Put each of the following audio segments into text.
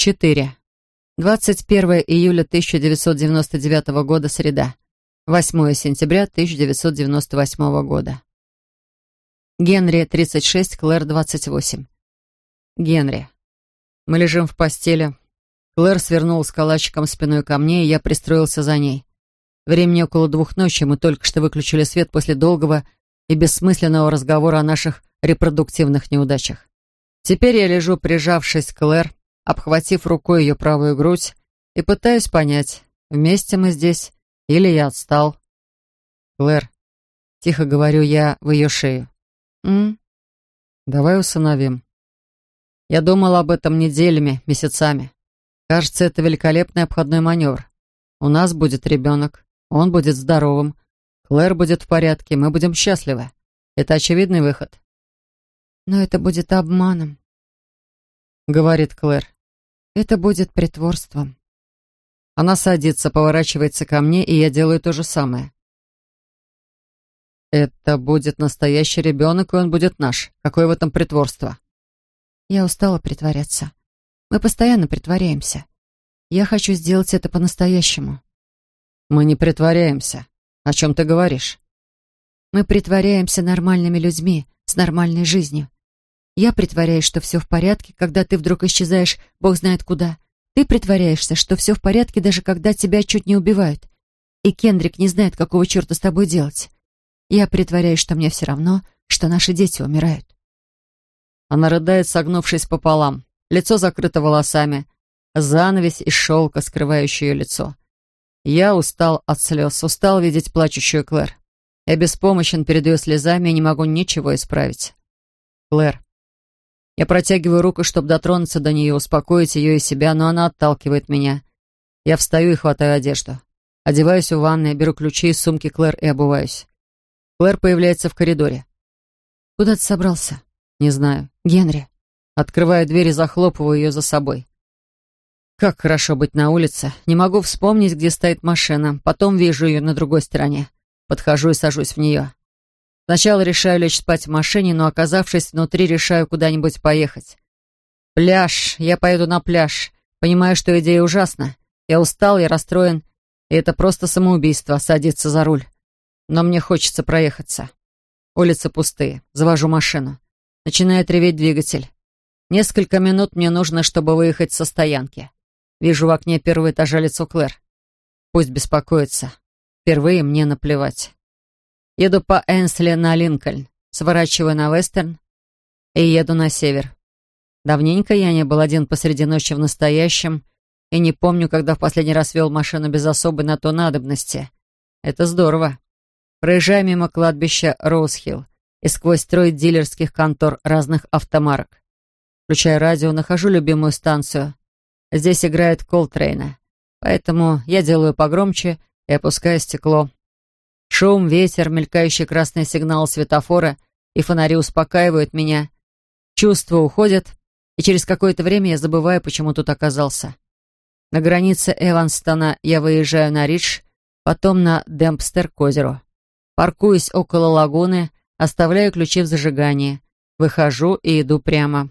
4. 21 июля 1999 года, среда. 8 сентября 1998 года. Генри, 36, Клэр, 28. Генри. Мы лежим в постели. Клэр свернулась калачиком спиной ко мне, и я пристроился за ней. Времени около двух ночи, мы только что выключили свет после долгого и бессмысленного разговора о наших репродуктивных неудачах. Теперь я лежу, прижавшись к Клэр, обхватив рукой ее правую грудь, и пытаюсь понять, вместе мы здесь или я отстал. Клэр, тихо говорю я в ее шею. М? Давай усыновим. Я думал об этом неделями, месяцами. Кажется, это великолепный обходной маневр. У нас будет ребенок, он будет здоровым, Клэр будет в порядке, мы будем счастливы. Это очевидный выход. Но это будет обманом, говорит Клэр. Это будет притворством. Она садится, поворачивается ко мне, и я делаю то же самое. Это будет настоящий ребенок, и он будет наш. Какое в этом притворство? Я устала притворяться. Мы постоянно притворяемся. Я хочу сделать это по-настоящему. Мы не притворяемся. О чем ты говоришь? Мы притворяемся нормальными людьми, с нормальной жизнью. Я притворяюсь, что все в порядке, когда ты вдруг исчезаешь, бог знает куда. Ты притворяешься, что все в порядке, даже когда тебя чуть не убивают. И Кендрик не знает, какого черта с тобой делать. Я притворяюсь, что мне все равно, что наши дети умирают. Она рыдает, согнувшись пополам. Лицо закрыто волосами. Занавесь из шелка, скрывающий ее лицо. Я устал от слез, устал видеть плачущую Клэр. Я беспомощен перед ее слезами и не могу ничего исправить. Клэр. Я протягиваю руку, чтобы дотронуться до нее, успокоить ее и себя, но она отталкивает меня. Я встаю и хватаю одежду. Одеваюсь у ванной, беру ключи из сумки Клэр и обуваюсь. Клэр появляется в коридоре. «Куда ты собрался?» «Не знаю. Генри». Открываю дверь и захлопываю ее за собой. Как хорошо быть на улице. Не могу вспомнить, где стоит машина. Потом вижу ее на другой стороне. Подхожу и сажусь в нее. Сначала решаю лечь спать в машине, но, оказавшись внутри, решаю куда-нибудь поехать. Пляж. Я поеду на пляж. Понимаю, что идея ужасна. Я устал, я расстроен. И это просто самоубийство — садиться за руль. Но мне хочется проехаться. Улицы пустые. Завожу машину. Начинает реветь двигатель. Несколько минут мне нужно, чтобы выехать со стоянки. Вижу в окне первого этажа лицо Клэр. Пусть беспокоится. Впервые мне наплевать. Еду по Энсли на Линкольн, сворачиваю на Вестерн и еду на север. Давненько я не был один посреди ночи в настоящем и не помню, когда в последний раз вел машину без особой на то надобности. Это здорово. Проезжаю мимо кладбища Роузхилл и сквозь строй дилерских контор разных автомарок. Включаю радио, нахожу любимую станцию. Здесь играет Колтрейна, поэтому я делаю погромче и опускаю стекло. Шум, ветер, мелькающий красный сигнал светофора и фонари успокаивают меня. Чувства уходят, и через какое-то время я забываю, почему тут оказался. На границе Эванстона я выезжаю на Ридж, потом на Демпстер к озеру. Паркуюсь около лагуны, оставляю ключи в зажигании, выхожу и иду прямо.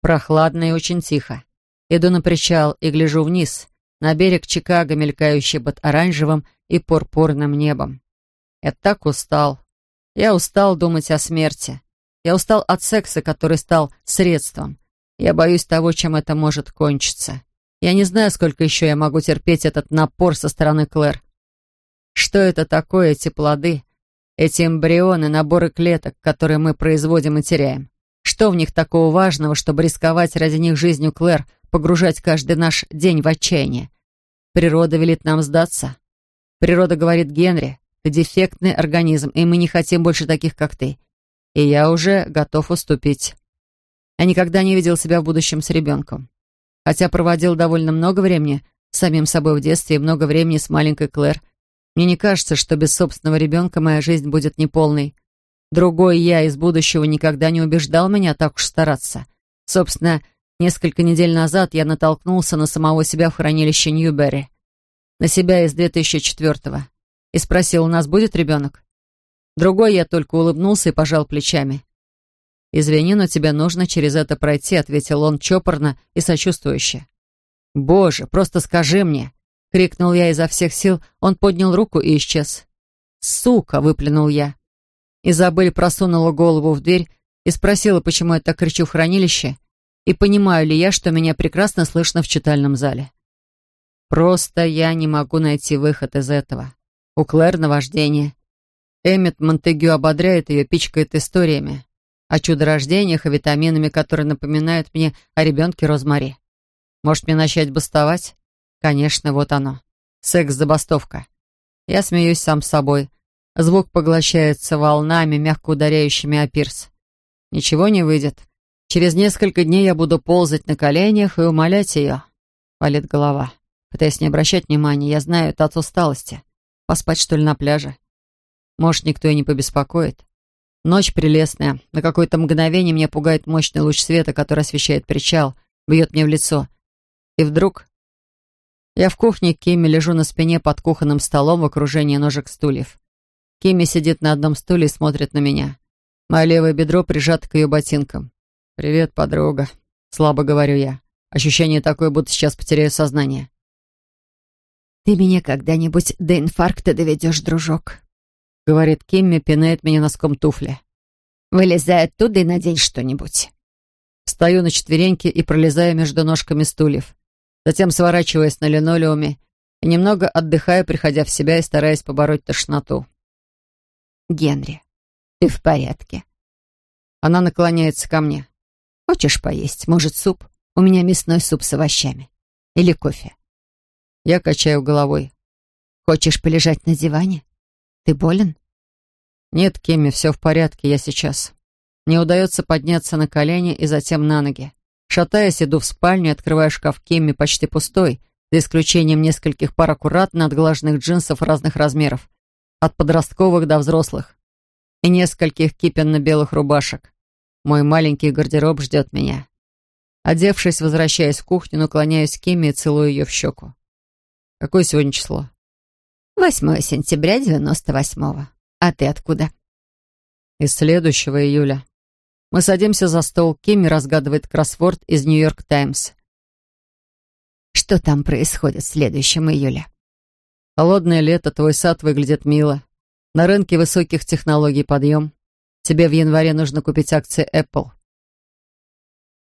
Прохладно и очень тихо. Иду на причал и гляжу вниз, на берег Чикаго, мелькающий под оранжевым и пурпурным небом. Я так устал. Я устал думать о смерти. Я устал от секса, который стал средством. Я боюсь того, чем это может кончиться. Я не знаю, сколько еще я могу терпеть этот напор со стороны Клэр. Что это такое, эти плоды? Эти эмбрионы, наборы клеток, которые мы производим и теряем? Что в них такого важного, чтобы рисковать ради них жизнью Клэр, погружать каждый наш день в отчаяние. Природа велит нам сдаться. Природа говорит Генри, дефектный организм, и мы не хотим больше таких, как ты. И я уже готов уступить. Я никогда не видел себя в будущем с ребенком. Хотя проводил довольно много времени с самим собой в детстве и много времени с маленькой Клэр, мне не кажется, что без собственного ребенка моя жизнь будет неполной. Другой я из будущего никогда не убеждал меня так уж стараться. Собственно, Несколько недель назад я натолкнулся на самого себя в хранилище Ньюберри. На себя из 2004-го. И спросил, у нас будет ребенок? Другой я только улыбнулся и пожал плечами. «Извини, но тебе нужно через это пройти», — ответил он чопорно и сочувствующе. «Боже, просто скажи мне!» — крикнул я изо всех сил. Он поднял руку и исчез. «Сука!» — выплюнул я. Изабель просунула голову в дверь и спросила, почему я так кричу в хранилище, и понимаю ли я, что меня прекрасно слышно в читальном зале. Просто я не могу найти выход из этого. У Клэр наваждение. Эммет Монтегю ободряет ее, пичкает историями о чудо-рождениях и витаминами, которые напоминают мне о ребенке Розмари. Может, мне начать бастовать? Конечно, вот оно. Секс-забастовка. Я смеюсь сам собой. Звук поглощается волнами, мягко ударяющими о пирс. Ничего не выйдет. Через несколько дней я буду ползать на коленях и умолять ее. Валит голова. Пытаясь не обращать внимания, я знаю это от усталости. Поспать, что ли, на пляже? Может, никто и не побеспокоит. Ночь прелестная. На какое-то мгновение меня пугает мощный луч света, который освещает причал, бьет мне в лицо. И вдруг... Я в кухне Кимми лежу на спине под кухонным столом в окружении ножек стульев. Кимми сидит на одном стуле и смотрит на меня. Мое левое бедро прижато к ее ботинкам. «Привет, подруга», — слабо говорю я. Ощущение такое, будто сейчас потеряю сознание. «Ты меня когда-нибудь до инфаркта доведешь, дружок», говорит Кимми, пинает меня носком туфли. «Вылезай оттуда и надень что-нибудь». Встаю на четвереньки и пролезаю между ножками стульев. Затем сворачиваясь на линолеуме и немного отдыхаю, приходя в себя и стараясь побороть тошноту. «Генри, ты в порядке?» Она наклоняется ко мне. «Хочешь поесть? Может, суп? У меня мясной суп с овощами. Или кофе?» Я качаю головой. «Хочешь полежать на диване? Ты болен?» «Нет, Кемми, все в порядке, я сейчас». Не удается подняться на колени и затем на ноги. Шатаясь, иду в спальню и открываю шкаф Кемми почти пустой, за исключением нескольких пар аккуратно отглаженных джинсов разных размеров, от подростковых до взрослых, и нескольких кипенно-белых рубашек. Мой маленький гардероб ждет меня. Одевшись, возвращаясь в кухню, наклоняюсь к Кемми и целую ее в щеку. Какое сегодня число? 8 сентября 98-го. А ты откуда? Из следующего июля. Мы садимся за стол. Кимми разгадывает кроссворд из «Нью-Йорк Таймс». Что там происходит в следующем июле? Холодное лето, твой сад выглядит мило. На рынке высоких технологий подъем. Тебе в январе нужно купить акции Apple.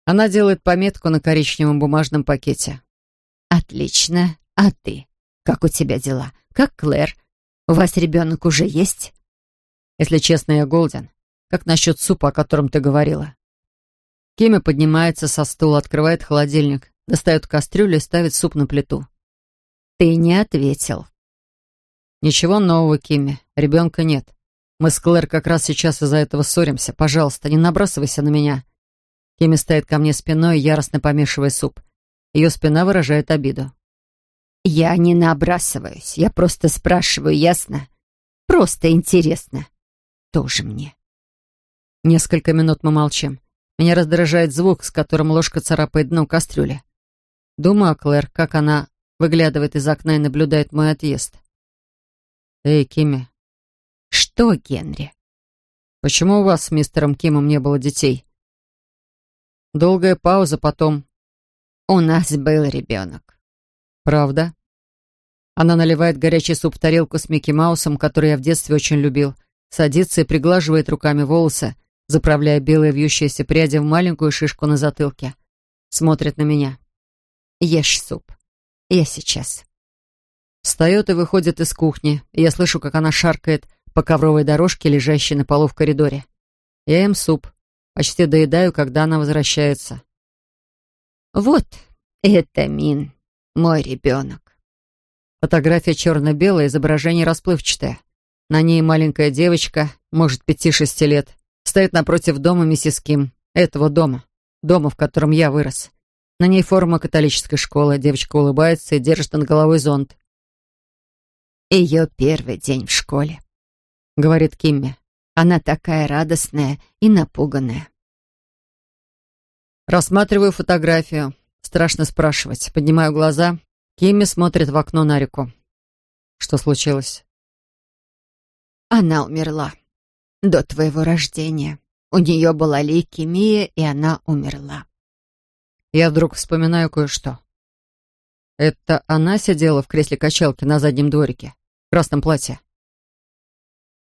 Она делает пометку на коричневом бумажном пакете. Отлично. А ты? Как у тебя дела? Как Клэр? У вас ребенок уже есть? Если честно, я голден. Как насчет супа, о котором ты говорила? Кимми поднимается со стула, открывает холодильник, достает кастрюлю и ставит суп на плиту. Ты не ответил. Ничего нового, Кимми. Ребенка нет. Мы с Клэр как раз сейчас из-за этого ссоримся. Пожалуйста, не набрасывайся на меня. Кимми стоит ко мне спиной, яростно помешивая суп. Ее спина выражает обиду. «Я не набрасываюсь, я просто спрашиваю, ясно? Просто интересно. Тоже мне». Несколько минут мы молчим. Меня раздражает звук, с которым ложка царапает дно кастрюли. Думаю о Клэр, как она выглядывает из окна и наблюдает мой отъезд. «Эй, Кимми». «Что, Генри?» «Почему у вас с мистером Кимом не было детей?» Долгая пауза, потом... «У нас был ребенок». «Правда?» Она наливает горячий суп в тарелку с Микки Маусом, который я в детстве очень любил, садится и приглаживает руками волосы, заправляя белые вьющиеся пряди в маленькую шишку на затылке. Смотрит на меня. «Ешь суп. Я сейчас». Встает и выходит из кухни, я слышу, как она шаркает по ковровой дорожке, лежащей на полу в коридоре. Я ем суп. Почти доедаю, когда она возвращается. «Вот это Мин», мой ребенок. Фотография черно-белая, изображение расплывчатое. На ней маленькая девочка, может, пяти-шести лет, стоит напротив дома миссис Ким, этого дома, дома, в котором я вырос. На ней форма католической школы, девочка улыбается и держит над головой зонт. «Ее первый день в школе», — говорит Кимми. «Она такая радостная и напуганная». Рассматриваю фотографию. Страшно спрашивать. Поднимаю глаза. Кимми смотрит в окно на реку. Что случилось? Она умерла. До твоего рождения. У нее была лейкемия, и она умерла. Я вдруг вспоминаю кое-что. Это она сидела в кресле качалки на заднем дворике, в красном платье.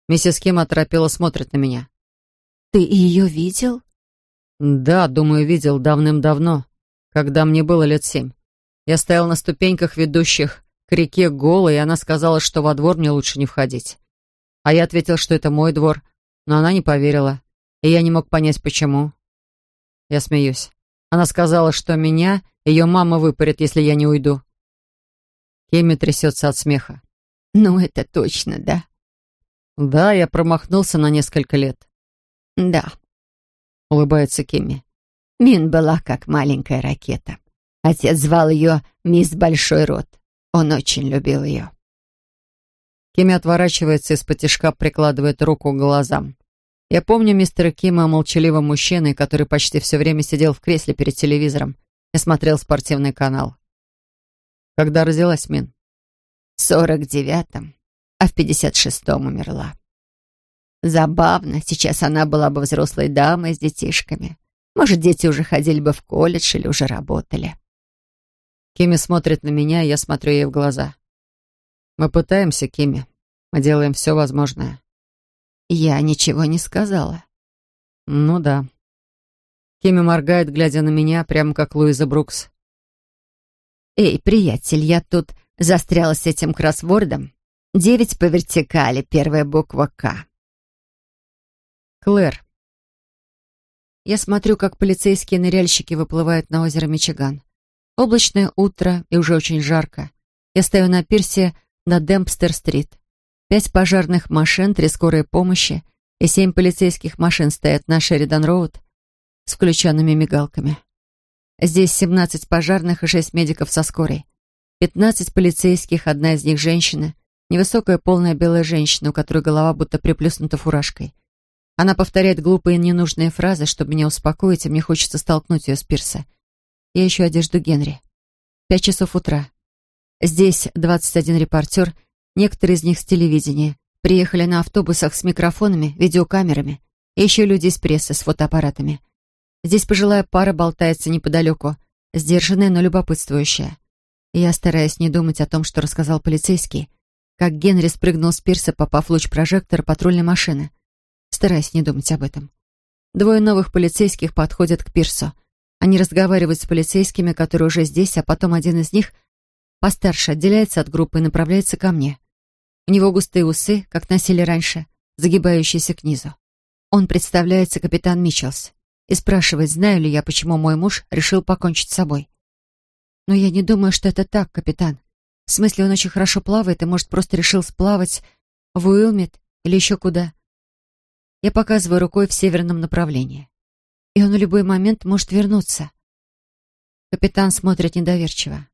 Миссис Ким оторопела смотрит на меня. «Ты ее видел?» «Да, думаю, видел давным-давно, когда мне было лет семь. Я стоял на ступеньках, ведущих к реке голой, и она сказала, что во двор мне лучше не входить. А я ответил, что это мой двор, но она не поверила, и я не мог понять, почему. Я смеюсь. Она сказала, что меня ее мама выпарит, если я не уйду. Кемми трясется от смеха. «Ну, это точно, да?» «Да, я промахнулся на несколько лет». «Да», — улыбается Кемми. «Мин была как маленькая ракета. Отец звал ее «Мисс Большой Рот». Он очень любил ее». Кимми отворачивается из-под тишка, прикладывает руку к глазам. Я помню мистера Кима молчаливым мужчиной, который почти все время сидел в кресле перед телевизором и смотрел спортивный канал. Когда родилась Мин? В сорок девятом, а в пятьдесят шестом умерла. Забавно, сейчас она была бы взрослой дамой с детишками. Может, дети уже ходили бы в колледж или уже работали. Кими смотрит на меня, и я смотрю ей в глаза. Мы пытаемся, Кими. Мы делаем все возможное. Я ничего не сказала. Ну да. Кими моргает, глядя на меня, прямо как Луиза Брукс. «Эй, приятель, я тут застряла с этим кроссвордом. Девять по вертикали, первая буква «К». Клэр. Я смотрю, как полицейские ныряльщики выплывают на озеро Мичиган. Облачное утро и уже очень жарко. Я стою на пирсе на Демпстер-стрит. Пять пожарных машин, три скорые помощи и семь полицейских машин стоят на Шеридан-Роуд с включенными мигалками. Здесь 17 пожарных и 6 медиков со скорой. 15 полицейских, одна из них женщина, невысокая полная белая женщина, у которой голова будто приплюснута фуражкой. Она повторяет глупые ненужные фразы, чтобы меня успокоить, и мне хочется столкнуть ее с пирса. Я ищу одежду Генри. Пять часов утра. Здесь 21 репортер, некоторые из них с телевидения, приехали на автобусах с микрофонами, видеокамерами, и еще люди из прессы с фотоаппаратами. Здесь пожилая пара болтается неподалеку, сдержанная, но любопытствующая. Я стараюсь не думать о том, что рассказал полицейский, как Генри спрыгнул с пирса, попав в луч прожектора патрульной машины. Стараюсь не думать об этом. Двое новых полицейских подходят к пирсу. Они разговаривают с полицейскими, которые уже здесь, а потом один из них, постарше, отделяется от группы и направляется ко мне. У него густые усы, как носили раньше, загибающиеся к низу. Он представляется капитан Митчелс и спрашивает, знаю ли я, почему мой муж решил покончить с собой. Но я не думаю, что это так, капитан. В смысле, он очень хорошо плавает и, может, просто решил сплавать в Уилмит или еще куда. Я показываю рукой в северном направлении. И он в любой момент может вернуться. Капитан смотрит недоверчиво.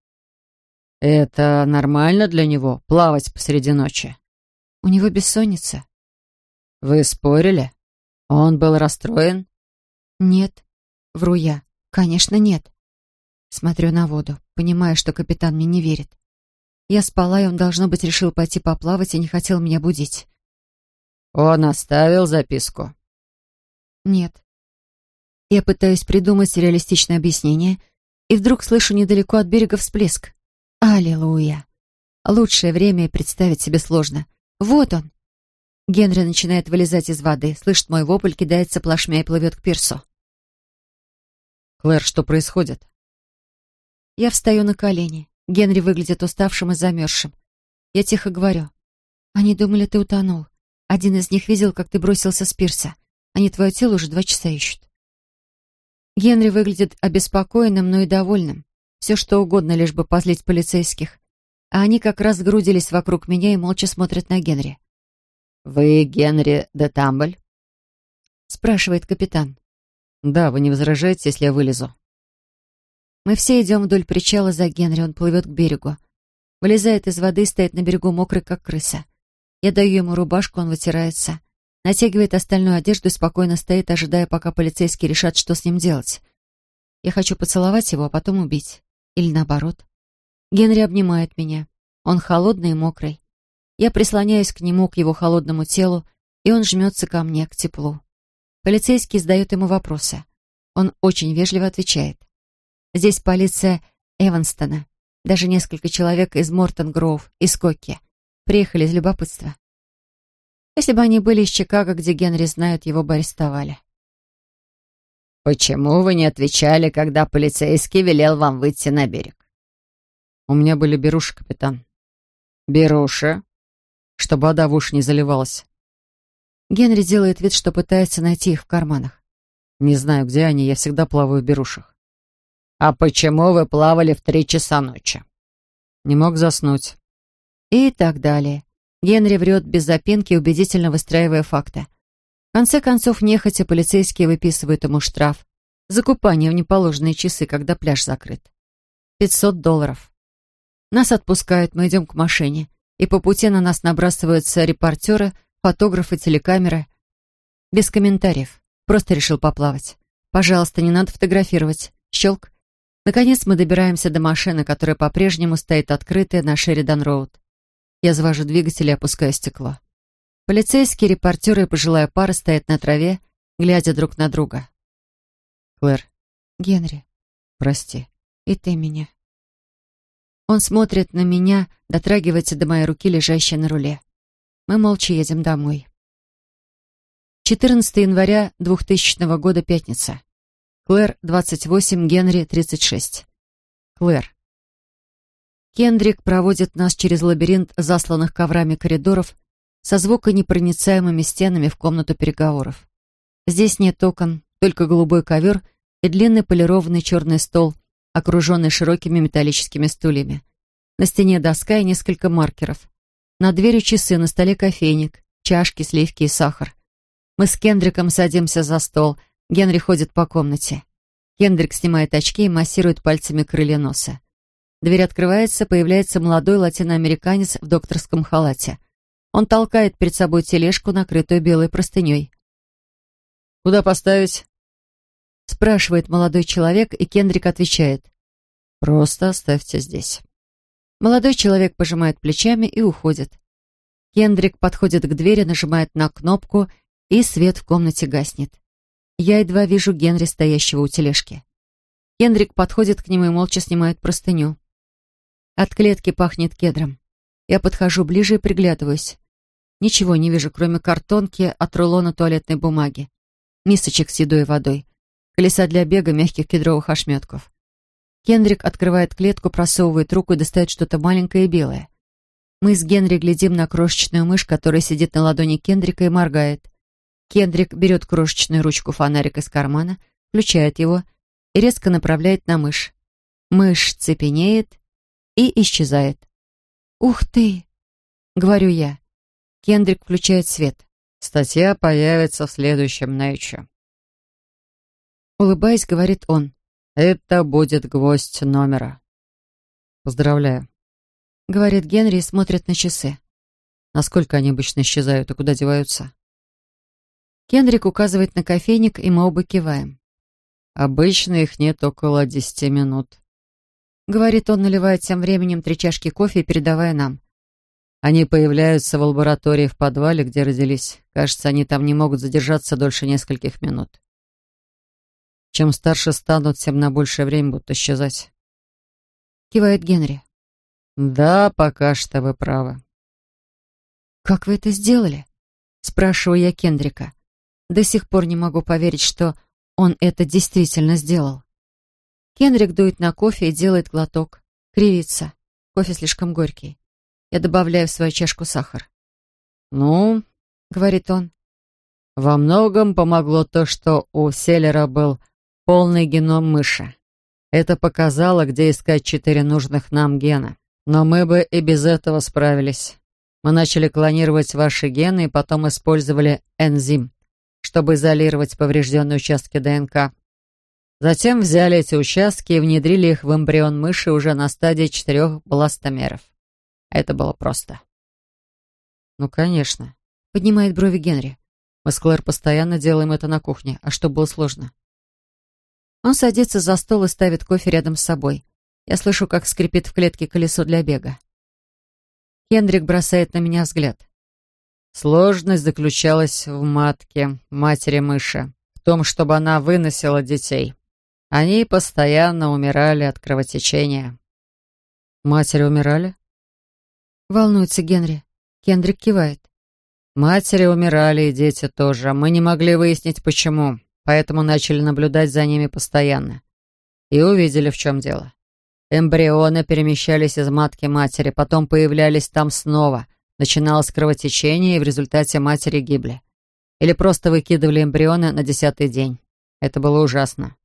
«Это нормально для него, плавать посреди ночи?» «У него бессонница». «Вы спорили? Он был расстроен?» «Нет», — вру я. «Конечно, нет». Смотрю на воду, понимая, что капитан мне не верит. Я спала, и он, должно быть, решил пойти поплавать и не хотел меня будить. «Он оставил записку?» «Нет». Я пытаюсь придумать реалистичное объяснение, и вдруг слышу недалеко от берега всплеск. Аллилуйя! Лучшее время и представить себе сложно. Вот он! Генри начинает вылезать из воды, слышит мой вопль, кидается плашмя и плывет к пирсу. «Клэр, что происходит?» Я встаю на колени. Генри выглядит уставшим и замерзшим. Я тихо говорю. «Они думали, ты утонул. Один из них видел, как ты бросился с пирса. Они твое тело уже два часа ищут». Генри выглядит обеспокоенным, но и довольным. Все что угодно, лишь бы позлить полицейских. А они как раз грудились вокруг меня и молча смотрят на Генри. «Вы Генри де Тамбль?» спрашивает капитан. «Да, вы не возражаете, если я вылезу?» Мы все идем вдоль причала за Генри, он плывет к берегу. Вылезает из воды, стоит на берегу мокрый, как крыса. Я даю ему рубашку, он вытирается. Натягивает остальную одежду и спокойно стоит, ожидая, пока полицейские решат, что с ним делать. Я хочу поцеловать его, а потом убить. Или наоборот. Генри обнимает меня. Он холодный и мокрый. Я прислоняюсь к нему, к его холодному телу, и он жмется ко мне, к теплу. Полицейский задает ему вопросы. Он очень вежливо отвечает. Здесь полиция Эванстона. Даже несколько человек из Мортон-Гроув, из Кокки, приехали из любопытства. Если бы они были из Чикаго, где Генри знают, его бы арестовали. «Почему вы не отвечали, когда полицейский велел вам выйти на берег?» «У меня были беруши, капитан». «Беруши?» «Чтобы вода в уши не заливалась». Генри делает вид, что пытается найти их в карманах. «Не знаю, где они, я всегда плаваю в берушах». «А почему вы плавали в три часа ночи?» «Не мог заснуть». И так далее. Генри врет без запинки, убедительно выстраивая факты. В конце концов, нехотя полицейские выписывают ему штраф за купание в неположенные часы, когда пляж закрыт. 500 долларов. Нас отпускают, мы идем к машине, и по пути на нас набрасываются репортеры, фотографы, телекамеры. Без комментариев. Просто решил поплавать. Пожалуйста, не надо фотографировать. Щелк. Наконец мы добираемся до машины, которая по-прежнему стоит открытая на Шеридан-Роуд. Я завожу двигатель и опускаю стекло. Полицейские, репортеры и пожилая пара стоят на траве, глядя друг на друга. Клэр. Генри. Прости. И ты меня. Он смотрит на меня, дотрагивается до моей руки, лежащей на руле. Мы молча едем домой. 14 января 2000 года, пятница. Клэр, 28, Генри, 36. Клэр. Кендрик проводит нас через лабиринт засланных коврами коридоров со звуконепроницаемыми стенами в комнату переговоров. Здесь нет окон, только голубой ковер и длинный полированный черный стол, окруженный широкими металлическими стульями. На стене доска и несколько маркеров. На дверью часы, на столе кофейник, чашки, сливки и сахар. Мы с Кендриком садимся за стол. Генри ходит по комнате. Кендрик снимает очки и массирует пальцами крылья носа. Дверь открывается, появляется молодой латиноамериканец в докторском халате. Он толкает перед собой тележку, накрытую белой простыней. «Куда поставить?» Спрашивает молодой человек, и Кендрик отвечает. «Просто оставьте здесь». Молодой человек пожимает плечами и уходит. Кендрик подходит к двери, нажимает на кнопку, и свет в комнате гаснет. Я едва вижу Генри, стоящего у тележки. Кендрик подходит к нему и молча снимает простыню. От клетки пахнет кедром. Я подхожу ближе и приглядываюсь. Ничего не вижу, кроме картонки от рулона туалетной бумаги, мисочек с едой и водой, колеса для бега, мягких кедровых ошметков. Кендрик открывает клетку, просовывает руку и достает что-то маленькое и белое. Мы с Генри глядим на крошечную мышь, которая сидит на ладони Кендрика и моргает. Кендрик берет крошечную ручку фонарика из кармана, включает его и резко направляет на мышь. Мышь цепенеет и исчезает. «Ух ты!» — говорю я. Кендрик включает свет. «Статья появится в следующем Nature». Улыбаясь, говорит он. «Это будет гвоздь номера». «Поздравляю», — говорит Генри и смотрит на часы. «Насколько они обычно исчезают и куда деваются?» Кендрик указывает на кофейник, и мы оба киваем. «Обычно их нет около десяти минут». Говорит он, наливая тем временем три чашки кофе и передавая нам. Они появляются в лаборатории в подвале, где родились. Кажется, они там не могут задержаться дольше нескольких минут. Чем старше станут, тем на большее время будут исчезать. Кивает Генри. Да, пока что вы правы. Как вы это сделали? Спрашиваю я Кендрика. До сих пор не могу поверить, что он это действительно сделал. Кенрик дует на кофе и делает глоток. Кривится. Кофе слишком горький. Я добавляю в свою чашку сахар. «Ну, — говорит он, — во многом помогло то, что у Селлера был полный геном мыши. Это показало, где искать четыре нужных нам гена. Но мы бы и без этого справились. Мы начали клонировать ваши гены и потом использовали энзим, чтобы изолировать поврежденные участки ДНК. Затем взяли эти участки и внедрили их в эмбрион мыши уже на стадии четырех бластомеров. Это было просто. «Ну, конечно», — поднимает брови Генри. «Мы с Клэр постоянно делаем это на кухне. А что было сложно?» Он садится за стол и ставит кофе рядом с собой. Я слышу, как скрипит в клетке колесо для бега. Кендрик бросает на меня взгляд. Сложность заключалась в матке, матери мыши, в том, чтобы она выносила детей. Они постоянно умирали от кровотечения. Матери умирали? Волнуется Генри. Кендрик кивает. Матери умирали, и дети тоже. Мы не могли выяснить, почему, поэтому начали наблюдать за ними постоянно. И увидели, в чем дело. Эмбрионы перемещались из матки матери, потом появлялись там снова. Начиналось кровотечение, и в результате матери гибли. Или просто выкидывали эмбрионы на десятый день. Это было ужасно.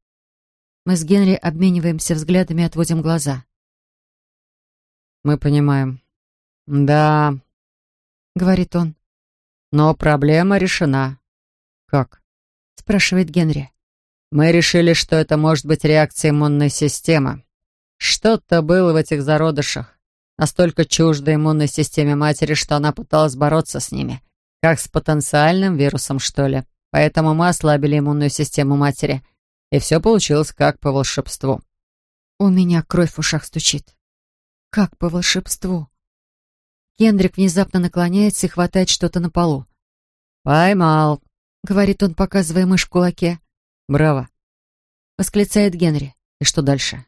Мы с Генри обмениваемся взглядами и отводим глаза. «Мы понимаем». «Да», — говорит он. «Но проблема решена». «Как?» — спрашивает Генри. «Мы решили, что это может быть реакция иммунной системы. Что-то было в этих зародышах, настолько чуждо иммунной системе матери, что она пыталась бороться с ними, как с потенциальным вирусом, что ли. Поэтому мы ослабили иммунную систему матери, и все получилось как по волшебству». У меня кровь в ушах стучит. Как по волшебству. Кендрик внезапно наклоняется и хватает что-то на полу. «Поймал», — говорит он, показывая мышь в кулаке. «Браво», — восклицает Генри. «И что дальше?»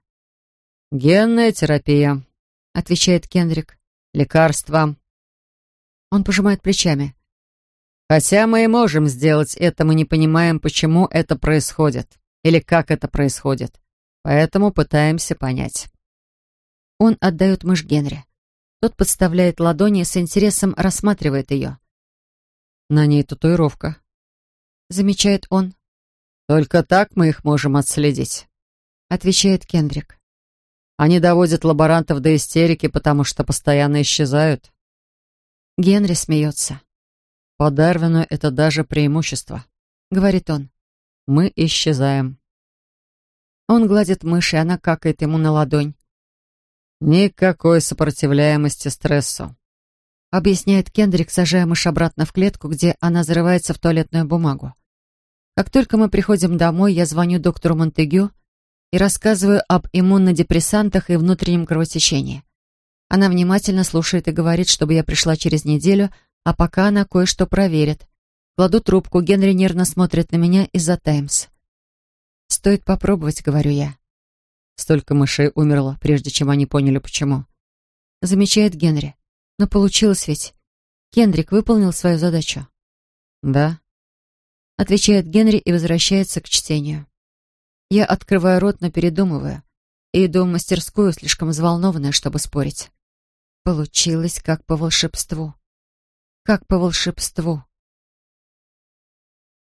«Генная терапия», — отвечает Кендрик. «Лекарства». Он пожимает плечами. «Хотя мы и можем сделать это, мы не понимаем, почему это происходит или как это происходит. Поэтому пытаемся понять». Он отдает мышь Генри. Тот подставляет ладони и с интересом рассматривает ее. «На ней татуировка», — замечает он. «Только так мы их можем отследить», — отвечает Кендрик. Они доводят лаборантов до истерики, потому что постоянно исчезают. Генри смеется. По Дарвину это даже преимущество, говорит он. Мы исчезаем. Он гладит мышь, и она какает ему на ладонь. Никакой сопротивляемости стрессу. Объясняет Кендрик, сажая мышь обратно в клетку, где она зарывается в туалетную бумагу. Как только мы приходим домой, я звоню доктору Монтегю и рассказываю об иммунодепрессантах и внутреннем кровотечении. Она внимательно слушает и говорит, чтобы я пришла через неделю, а пока она кое-что проверит. Кладу трубку, Генри нервно смотрит на меня из-за «Таймс». «Стоит попробовать», — говорю я. Столько мышей умерло, прежде чем они поняли, почему. Замечает Генри. Но получилось ведь. Кендрик выполнил свою задачу. Да. Отвечает Генри и возвращается к чтению. Я открываю рот, но передумываю. И иду в мастерскую, слишком взволнованная, чтобы спорить. Получилось как по волшебству. Как по волшебству.